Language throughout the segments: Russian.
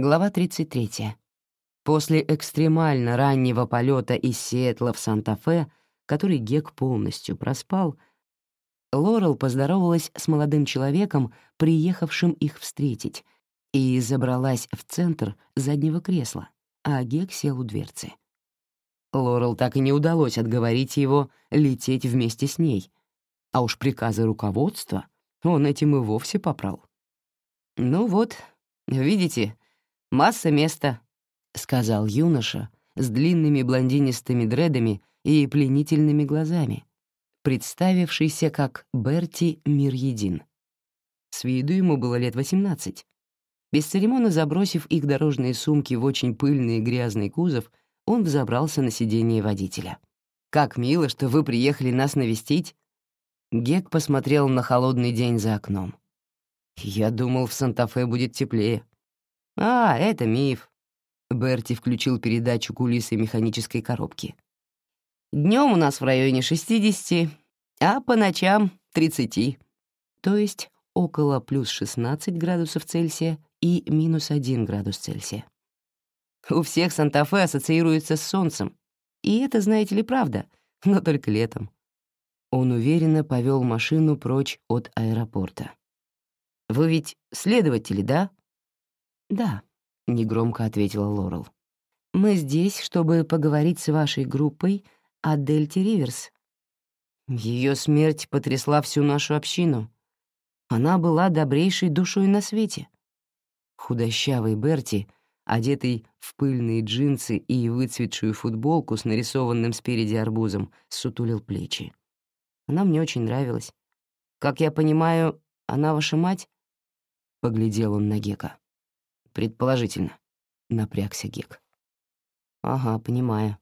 Глава 33. После экстремально раннего полета из Сиэтла в Санта-Фе, который Гек полностью проспал, Лорел поздоровалась с молодым человеком, приехавшим их встретить, и забралась в центр заднего кресла, а Гек сел у дверцы. Лорел так и не удалось отговорить его лететь вместе с ней, а уж приказы руководства он этим и вовсе попрал. «Ну вот, видите, масса места», — сказал юноша с длинными блондинистыми дредами и пленительными глазами, представившийся как Берти Миръедин. С виду ему было лет 18. Бесцеремонно забросив их дорожные сумки в очень пыльный и грязный кузов, он взобрался на сиденье водителя. «Как мило, что вы приехали нас навестить!» Гек посмотрел на холодный день за окном. «Я думал, в Санта-Фе будет теплее». «А, это миф». Берти включил передачу кулисы механической коробки. Днем у нас в районе 60, а по ночам — 30. То есть около плюс 16 градусов Цельсия и минус 1 градус Цельсия. У всех Санта-Фе ассоциируется с солнцем. И это, знаете ли, правда, но только летом. Он уверенно повел машину прочь от аэропорта. «Вы ведь следователи, да?» «Да», — негромко ответила Лорел. «Мы здесь, чтобы поговорить с вашей группой о Дельте Риверс. Ее смерть потрясла всю нашу общину. Она была добрейшей душой на свете. Худощавый Берти, одетый в пыльные джинсы и выцветшую футболку с нарисованным спереди арбузом, сутулил плечи. Она мне очень нравилась. Как я понимаю, она ваша мать?» Поглядел он на Гека. «Предположительно», — напрягся Гек. «Ага, понимаю».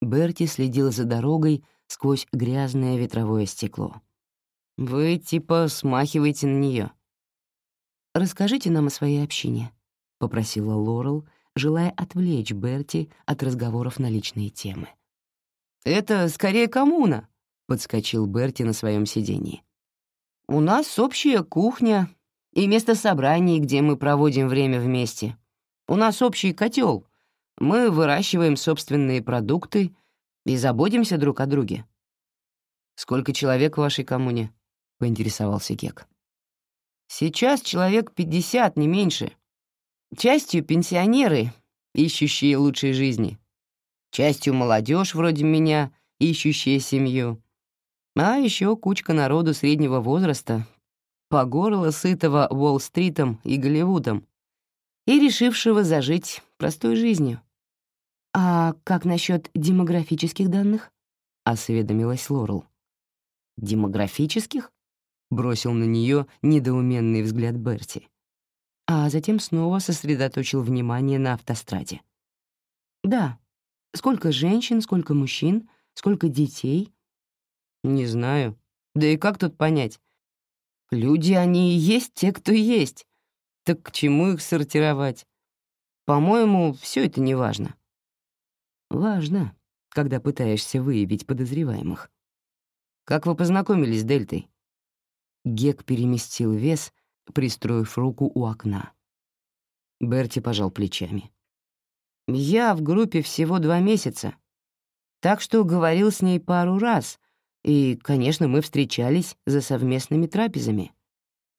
Берти следил за дорогой сквозь грязное ветровое стекло. «Вы типа смахиваете на нее. «Расскажите нам о своей общине», — попросила Лорел, желая отвлечь Берти от разговоров на личные темы. «Это скорее коммуна», — подскочил Берти на своем сидении. «У нас общая кухня и место собраний, где мы проводим время вместе. У нас общий котел, мы выращиваем собственные продукты и заботимся друг о друге. «Сколько человек в вашей коммуне?» — поинтересовался Гек. «Сейчас человек пятьдесят, не меньше. Частью пенсионеры, ищущие лучшей жизни. Частью молодежь вроде меня, ищущая семью. А еще кучка народу среднего возраста, по горло сытого Уолл-стритом и Голливудом, и решившего зажить простой жизнью. «А как насчет демографических данных?» — осведомилась Лорел. «Демографических?» — бросил на нее недоуменный взгляд Берти. А затем снова сосредоточил внимание на автостраде. «Да. Сколько женщин, сколько мужчин, сколько детей?» «Не знаю. Да и как тут понять? Люди, они и есть те, кто есть. Так к чему их сортировать? По-моему, все это не важно. Важно, когда пытаешься выявить подозреваемых. Как вы познакомились с Дельтой? Гек переместил вес, пристроив руку у окна. Берти пожал плечами. «Я в группе всего два месяца, так что говорил с ней пару раз, и, конечно, мы встречались за совместными трапезами.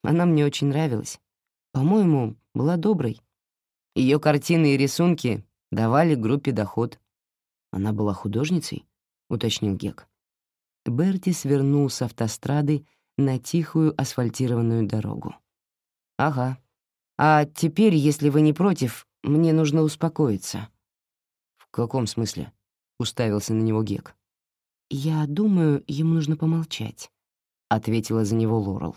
Она мне очень нравилась. По-моему, была доброй. Ее картины и рисунки давали группе доход. Она была художницей, уточнил Гек. Берти свернул с автострады на тихую асфальтированную дорогу. «Ага. А теперь, если вы не против, мне нужно успокоиться». «В каком смысле?» — уставился на него Гек. «Я думаю, ему нужно помолчать», — ответила за него Лорел.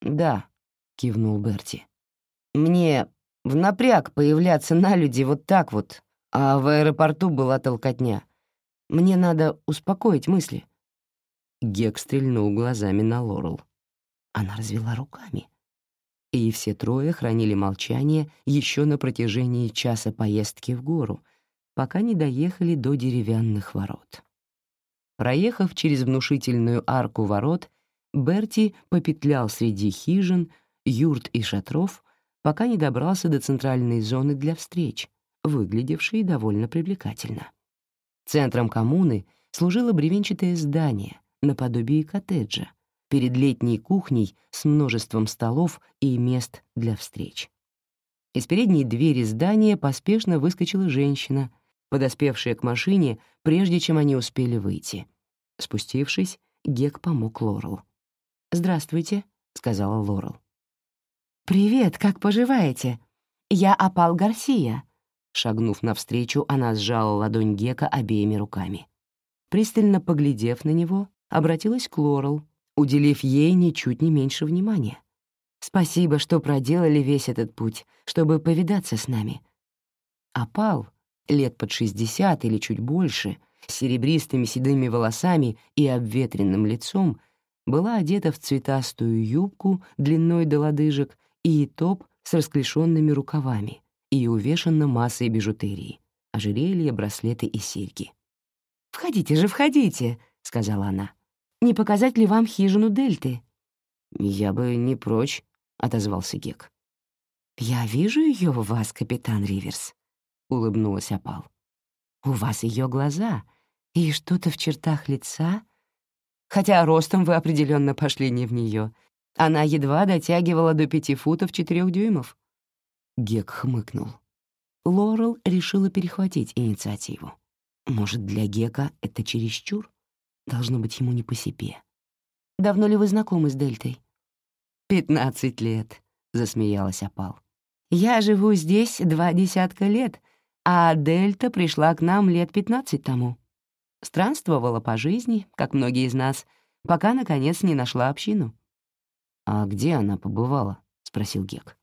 «Да», — кивнул Берти. «Мне в напряг появляться на люди вот так вот, а в аэропорту была толкотня. Мне надо успокоить мысли». Гек стрельнул глазами на Лорел. Она развела руками. И все трое хранили молчание еще на протяжении часа поездки в гору, пока не доехали до деревянных ворот. Проехав через внушительную арку ворот, Берти попетлял среди хижин, юрт и шатров, пока не добрался до центральной зоны для встреч, выглядевшей довольно привлекательно. Центром коммуны служило бревенчатое здание, наподобие коттеджа, перед летней кухней с множеством столов и мест для встреч. Из передней двери здания поспешно выскочила женщина, подоспевшая к машине, прежде чем они успели выйти. Спустившись, Гек помог Лорел. «Здравствуйте», — сказала Лорел. «Привет, как поживаете? Я Апал Гарсия». Шагнув навстречу, она сжала ладонь Гека обеими руками. Пристально поглядев на него, обратилась к Лорел, уделив ей ничуть не меньше внимания. «Спасибо, что проделали весь этот путь, чтобы повидаться с нами». Апал, лет под шестьдесят или чуть больше, с серебристыми седыми волосами и обветренным лицом, была одета в цветастую юбку длиной до лодыжек и топ с расклешенными рукавами и увешана массой бижутерии, ожерелья, браслеты и серьги. «Входите же, входите», — сказала она. «Не показать ли вам хижину Дельты?» «Я бы не прочь», — отозвался Гек. «Я вижу ее в вас, капитан Риверс», — улыбнулась Апал. «У вас ее глаза и что-то в чертах лица, хотя ростом вы определенно пошли не в нее. Она едва дотягивала до пяти футов четырех дюймов». Гек хмыкнул. Лорел решила перехватить инициативу. Может, для Гека это чересчур? Должно быть ему не по себе. «Давно ли вы знакомы с Дельтой?» «Пятнадцать лет», — засмеялась Апал. «Я живу здесь два десятка лет, а Дельта пришла к нам лет пятнадцать тому. Странствовала по жизни, как многие из нас, пока, наконец, не нашла общину». «А где она побывала?» — спросил Гек.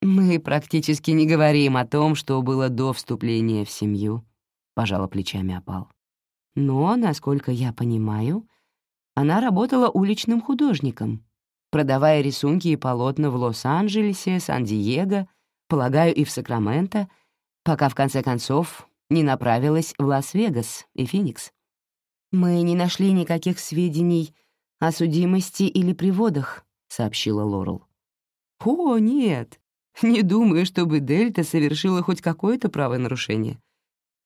«Мы практически не говорим о том, что было до вступления в семью», — пожала плечами опал. «Но, насколько я понимаю, она работала уличным художником, продавая рисунки и полотна в Лос-Анджелесе, Сан-Диего, полагаю, и в Сакраменто, пока в конце концов не направилась в Лас-Вегас и Феникс. «Мы не нашли никаких сведений о судимости или приводах», — сообщила Лорел. «О, нет, не думаю, чтобы Дельта совершила хоть какое-то правонарушение.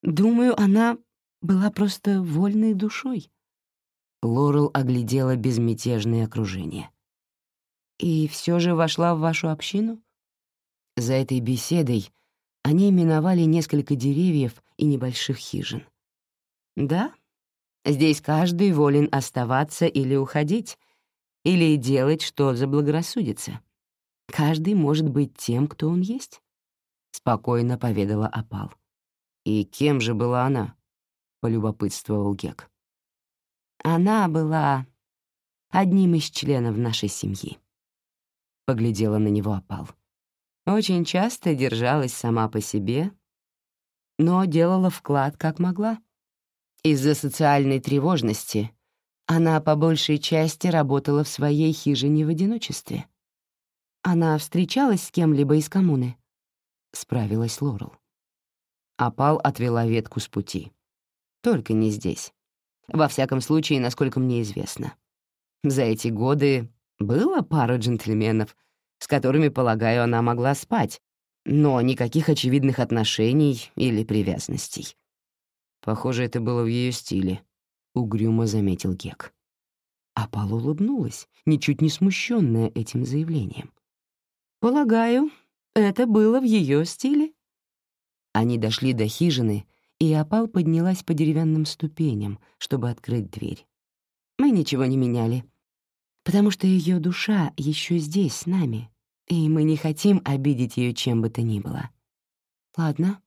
Думаю, она была просто вольной душой». Лорел оглядела безмятежное окружение. «И все же вошла в вашу общину?» За этой беседой они миновали несколько деревьев и небольших хижин. «Да, здесь каждый волен оставаться или уходить, или делать, что заблагорассудится. Каждый может быть тем, кто он есть», — спокойно поведала Апал. «И кем же была она?» — полюбопытствовал Гек. «Она была одним из членов нашей семьи», — поглядела на него Апал. Очень часто держалась сама по себе, но делала вклад как могла. Из-за социальной тревожности она по большей части работала в своей хижине в одиночестве. Она встречалась с кем-либо из коммуны? Справилась Лорел. Апал отвела ветку с пути. Только не здесь. Во всяком случае, насколько мне известно. За эти годы было пара джентльменов — с которыми, полагаю, она могла спать, но никаких очевидных отношений или привязанностей. Похоже, это было в ее стиле, — угрюмо заметил Гек. А Пал улыбнулась, ничуть не смущенная этим заявлением. «Полагаю, это было в ее стиле?» Они дошли до хижины, и Апал поднялась по деревянным ступеням, чтобы открыть дверь. «Мы ничего не меняли потому что ее душа еще здесь, с нами, и мы не хотим обидеть ее чем бы то ни было. Ладно.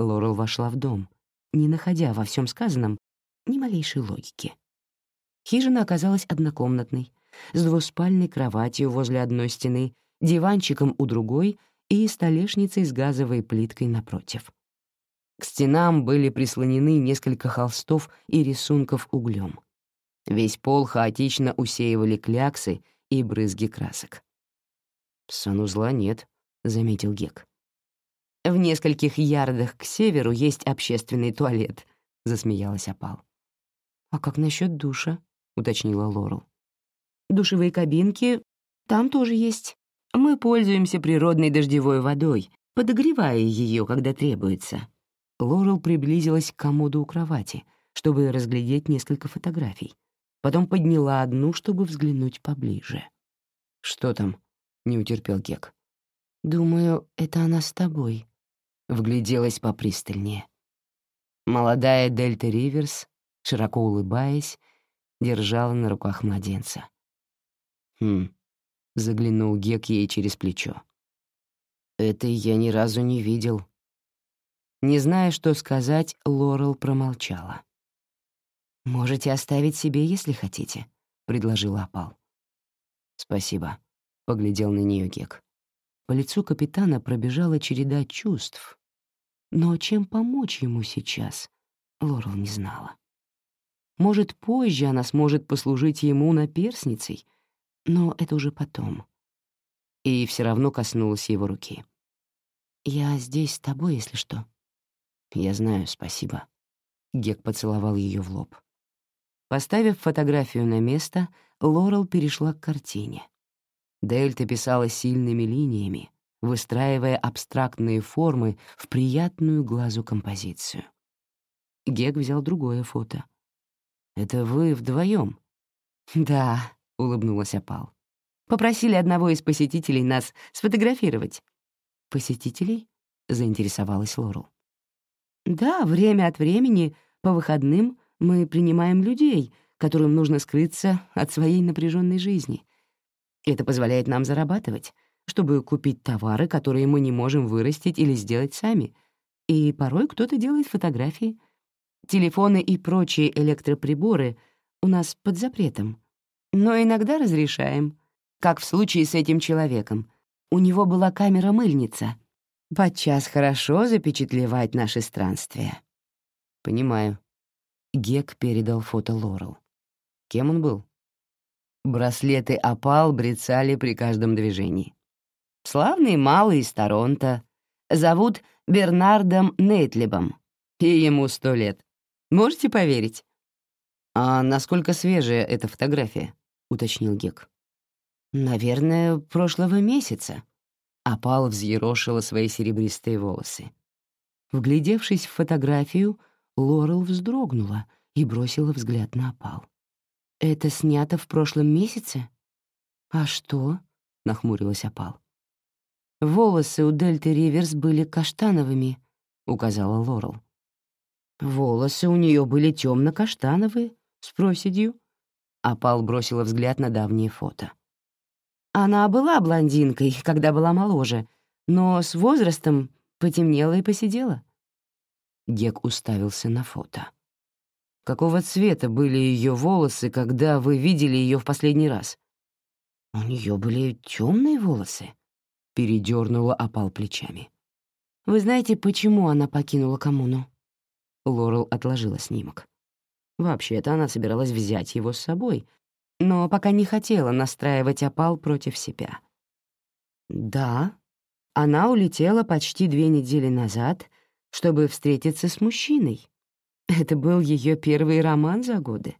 Лорел вошла в дом, не находя во всем сказанном ни малейшей логики. Хижина оказалась однокомнатной, с двуспальной кроватью возле одной стены, диванчиком у другой и столешницей с газовой плиткой напротив. К стенам были прислонены несколько холстов и рисунков углем. Весь пол хаотично усеивали кляксы и брызги красок. «Санузла нет», — заметил Гек. «В нескольких ярдах к северу есть общественный туалет», — засмеялась Апал. «А как насчет душа?» — уточнила Лорел. «Душевые кабинки там тоже есть. Мы пользуемся природной дождевой водой, подогревая ее, когда требуется». Лорел приблизилась к комоду у кровати, чтобы разглядеть несколько фотографий. Потом подняла одну, чтобы взглянуть поближе. «Что там?» — не утерпел Гек. «Думаю, это она с тобой», — вгляделась попристальнее. Молодая Дельта Риверс, широко улыбаясь, держала на руках младенца. «Хм», — заглянул Гек ей через плечо. «Это я ни разу не видел». Не зная, что сказать, Лорел промолчала. «Можете оставить себе, если хотите», — предложила опал. «Спасибо», — поглядел на нее Гек. По лицу капитана пробежала череда чувств, но чем помочь ему сейчас, Лорел не знала. Может, позже она сможет послужить ему наперсницей, но это уже потом. И все равно коснулась его руки. «Я здесь с тобой, если что». «Я знаю, спасибо». Гек поцеловал ее в лоб. Поставив фотографию на место, Лорел перешла к картине. Дельта писала сильными линиями, выстраивая абстрактные формы в приятную глазу композицию. Гек взял другое фото. «Это вы вдвоем? «Да», — улыбнулась Апал. «Попросили одного из посетителей нас сфотографировать». «Посетителей?» — заинтересовалась Лорел. «Да, время от времени, по выходным, мы принимаем людей, которым нужно скрыться от своей напряженной жизни. Это позволяет нам зарабатывать, чтобы купить товары, которые мы не можем вырастить или сделать сами. И порой кто-то делает фотографии. Телефоны и прочие электроприборы у нас под запретом. Но иногда разрешаем, как в случае с этим человеком. У него была камера-мыльница. Подчас хорошо запечатлевать наши странствия. Понимаю. Гек передал фото Лорел. Кем он был? Браслеты опал брецали при каждом движении. Славный малый из Торонто. Зовут Бернардом Нейтлибом. И ему сто лет. Можете поверить? «А насколько свежая эта фотография?» — уточнил Гек. «Наверное, прошлого месяца». Опал взъерошила свои серебристые волосы. Вглядевшись в фотографию, Лорел вздрогнула и бросила взгляд на опал. «Это снято в прошлом месяце?» «А что?» — нахмурилась опал. «Волосы у Дельты Риверс были каштановыми», — указала Лорел. «Волосы у нее были темно каштановые с проседью». Опал бросила взгляд на давние фото. «Она была блондинкой, когда была моложе, но с возрастом потемнела и посидела». Гек уставился на фото. Какого цвета были ее волосы, когда вы видели ее в последний раз? У нее были темные волосы, передернула опал плечами. Вы знаете, почему она покинула коммуну? Лорел отложила снимок. Вообще-то она собиралась взять его с собой, но пока не хотела настраивать опал против себя. Да, она улетела почти две недели назад, чтобы встретиться с мужчиной, это был ее первый роман за годы.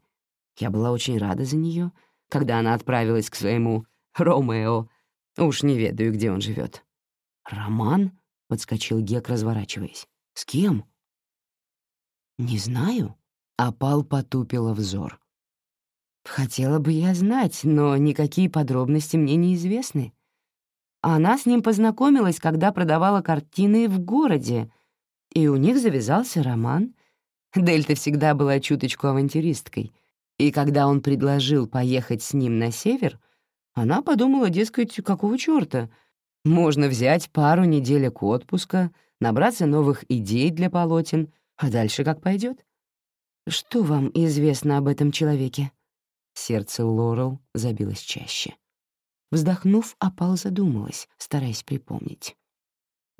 Я была очень рада за нее, когда она отправилась к своему Ромео. Уж не ведаю, где он живет. «Роман?» — подскочил Гек, разворачиваясь. «С кем?» «Не знаю», — опал потупила взор. «Хотела бы я знать, но никакие подробности мне неизвестны. Она с ним познакомилась, когда продавала картины в городе, и у них завязался роман. Дельта всегда была чуточку авантюристкой, и когда он предложил поехать с ним на север, она подумала, дескать, какого чёрта? Можно взять пару неделек отпуска, набраться новых идей для полотен, а дальше как пойдет. Что вам известно об этом человеке? Сердце Лорел забилось чаще. Вздохнув, опал задумалась, стараясь припомнить.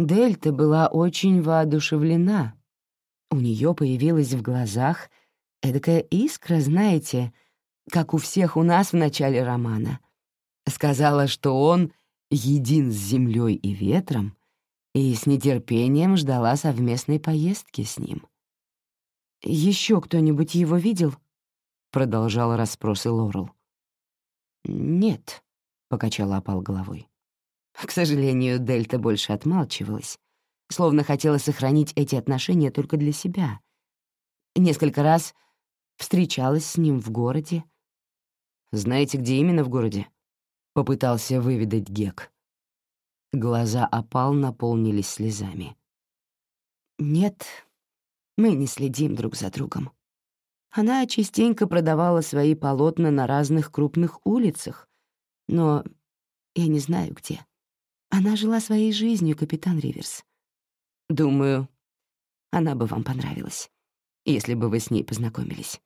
Дельта была очень воодушевлена у нее появилась в глазах эдакая искра, знаете, как у всех у нас в начале романа. Сказала, что он един с землей и ветром, и с нетерпением ждала совместной поездки с ним. Еще кто-нибудь его видел?» — продолжала расспросы Лорел. «Нет», — покачала опал головой. К сожалению, Дельта больше отмалчивалась, словно хотела сохранить эти отношения только для себя. Несколько раз встречалась с ним в городе. «Знаете, где именно в городе?» — попытался выведать Гек. Глаза опал наполнились слезами. «Нет, мы не следим друг за другом. Она частенько продавала свои полотна на разных крупных улицах, но я не знаю где. Она жила своей жизнью, капитан Риверс. Думаю, она бы вам понравилась, если бы вы с ней познакомились.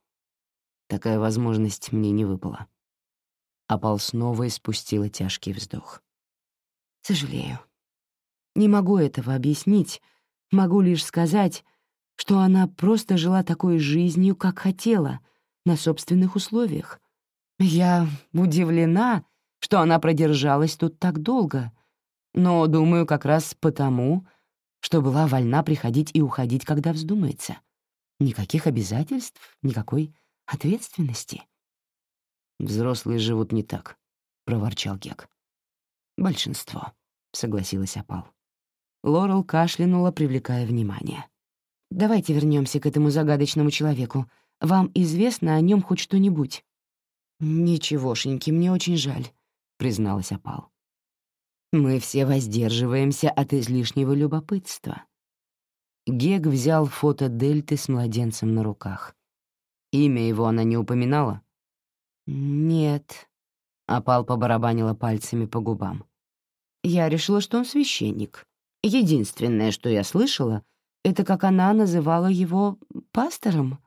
Такая возможность мне не выпала. Апал снова испустила тяжкий вздох. Сожалею. Не могу этого объяснить, могу лишь сказать, что она просто жила такой жизнью, как хотела, на собственных условиях. Я удивлена, что она продержалась тут так долго, но, думаю, как раз потому, что была вольна приходить и уходить, когда вздумается. Никаких обязательств, никакой ответственности. «Взрослые живут не так», — проворчал Гек. «Большинство», — согласилась Апал. Лорел кашлянула, привлекая внимание. «Давайте вернемся к этому загадочному человеку. Вам известно о нем хоть что-нибудь?» «Ничегошеньки, мне очень жаль», — призналась Апал. «Мы все воздерживаемся от излишнего любопытства». Гег взял фото Дельты с младенцем на руках. Имя его она не упоминала? «Нет», — Апал побарабанила пальцами по губам. «Я решила, что он священник. Единственное, что я слышала, это как она называла его пастором.